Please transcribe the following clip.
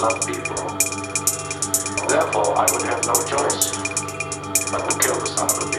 love people. Therefore, I would have no choice but to kill the son of a